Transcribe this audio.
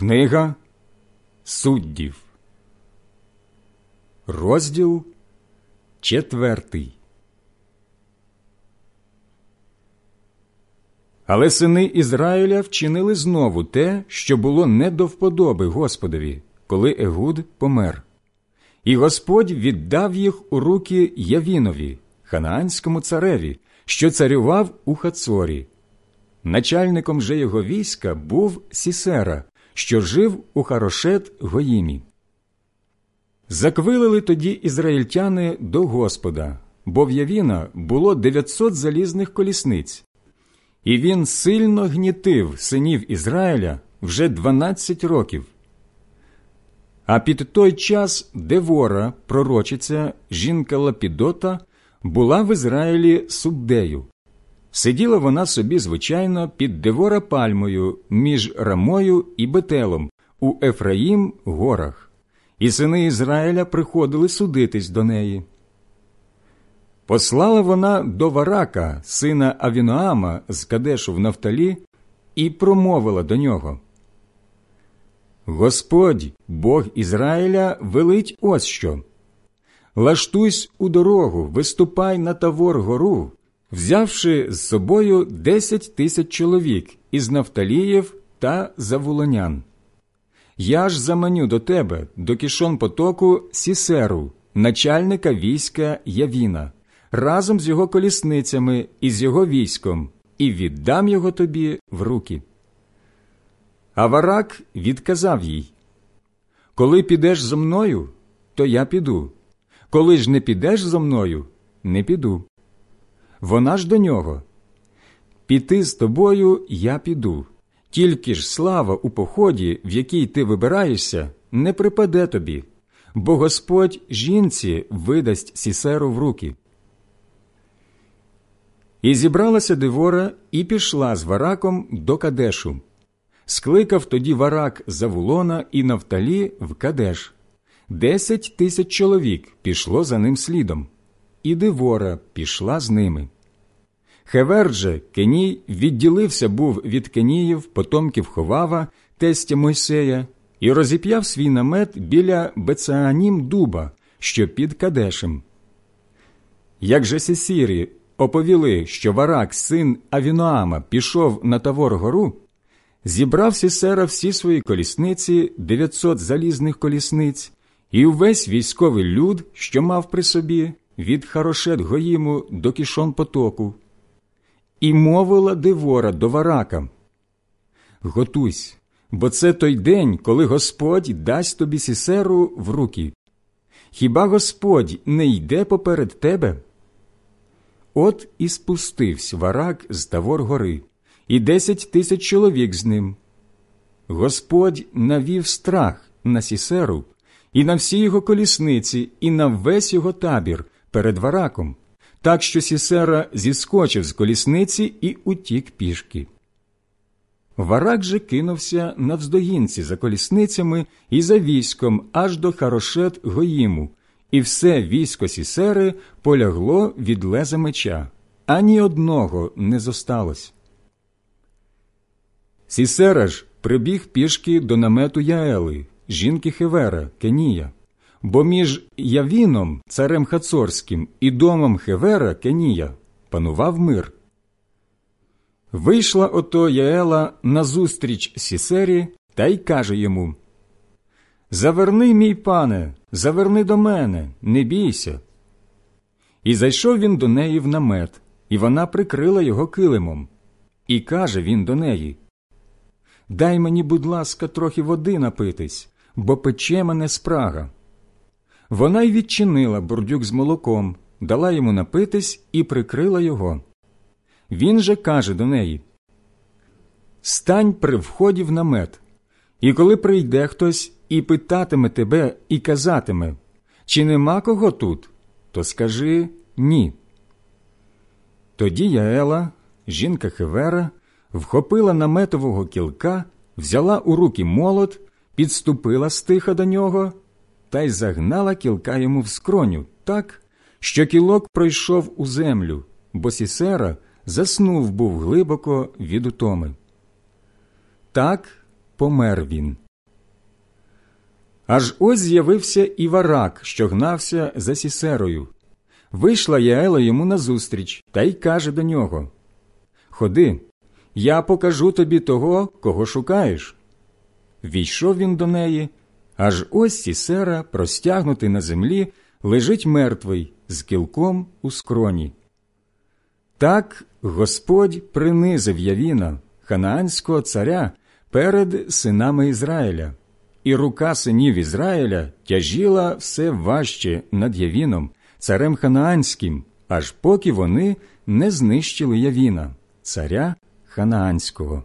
Книга суддів, розділ четвертий. Але сини Ізраїля вчинили знову те, що було не до вподоби Господові, коли Егуд помер. І Господь віддав їх у руки Явінові, ханаанському цареві, що царював у Хацорі. Начальником же його війська був Сісера, що жив у Харошет Гоїмі. Заквилили тоді ізраїльтяни до Господа, бо в Явіна було 900 залізних колісниць, і він сильно гнітив синів Ізраїля вже 12 років. А під той час Девора, пророчиця, жінка Лапідота, була в Ізраїлі суддею. Сиділа вона собі, звичайно, під Девора пальмою між Рамою і Бетелом у Ефраїм горах, і сини Ізраїля приходили судитись до неї. Послала вона до Варака, сина Авіноама з Кадешу в Нафталі, і промовила до нього. Господь, Бог Ізраїля, велить ось що. Лаштуйсь у дорогу, виступай на Тавор гору, взявши з собою десять тисяч чоловік із Нафталіїв та Завулонян. Я ж заманю до тебе, до кішон потоку Сісеру, начальника війська Явіна, разом з його колісницями і з його військом, і віддам його тобі в руки. А Варак відказав їй Коли підеш зо мною, то я піду. Коли ж не підеш зо мною, не піду. Вона ж до нього. Піти з тобою я піду. Тільки ж слава у поході, в якій ти вибираєшся, не припаде тобі, бо Господь жінці видасть сісеру в руки. І зібралася Девора і пішла з Вараком до Кадешу. Скликав тоді Варак Завулона і Нафталі в Кадеш. Десять тисяч чоловік пішло за ним слідом, і Девора пішла з ними. Хевер же Кеній відділився був від Кеніїв, потомків Ховава, тестя Мойсея, і розіп'яв свій намет біля Бецеанім дуба, що під Кадешем. Як же Сесірі оповіли, що Варак, син Авіноама, пішов на Тавор гору, зібрав Сісера всі свої колісниці, 900 залізних колісниць, і увесь військовий люд, що мав при собі, від Харошет Гоїму до Кішон потоку. І мовила Девора до Варака Готуйсь, бо це той день, коли Господь дасть тобі сісеру в руки. Хіба Господь не йде поперед тебе? От і спустився варак з Тавор гори, і десять тисяч чоловік з ним. Господь навів страх на сісеру і на всі його колісниці, і на весь його табір перед вараком, так що Сісера зіскочив з колісниці і утік пішки. Варак же кинувся навздогінці за колісницями і за військом аж до Харошет Гоїму, і все військо Сісери полягло від леза меча, ані одного не зосталось. Сісера ж прибіг пішки до намету Яели, жінки Хевера, Кенія, бо між Явіном, царем Хацорським, і домом Хевера Кенія панував мир. Вийшла ото Яела назустріч Сісері та й каже йому Заверни, мій пане, заверни до мене, не бійся. І зайшов він до неї в намет, і вона прикрила його килимом. І каже він до неї Дай мені, будь ласка, трохи води напитись, бо пече мене спрага. Вона й відчинила бурдюк з молоком, дала йому напитись і прикрила його. Він же каже до неї Стань при вході в намет, і коли прийде хтось і питатиме тебе, і казатиме, чи нема кого тут, то скажи ні. Тоді Яела, жінка Хевера, вхопила наметового кілка, взяла у руки молот, підступила стиха до нього та й загнала кілка йому в скроню так, що кілок пройшов у землю, бо Сісера заснув був глибоко від утоми. Так помер він. Аж ось з'явився і варак, що гнався за сісерою. Вийшла Яела йому назустріч та й каже до нього Ходи, я покажу тобі того, кого шукаєш. Війшов він до неї, аж ось сісера, простягнутий на землі, лежить мертвий з кілком у скроні. Так Господь принизив Явіна, ханаанського царя, перед синами Ізраїля, і рука синів Ізраїля тяжіла все важче над Явіном, царем ханаанським, аж поки вони не знищили Явіна, царя ханаанського.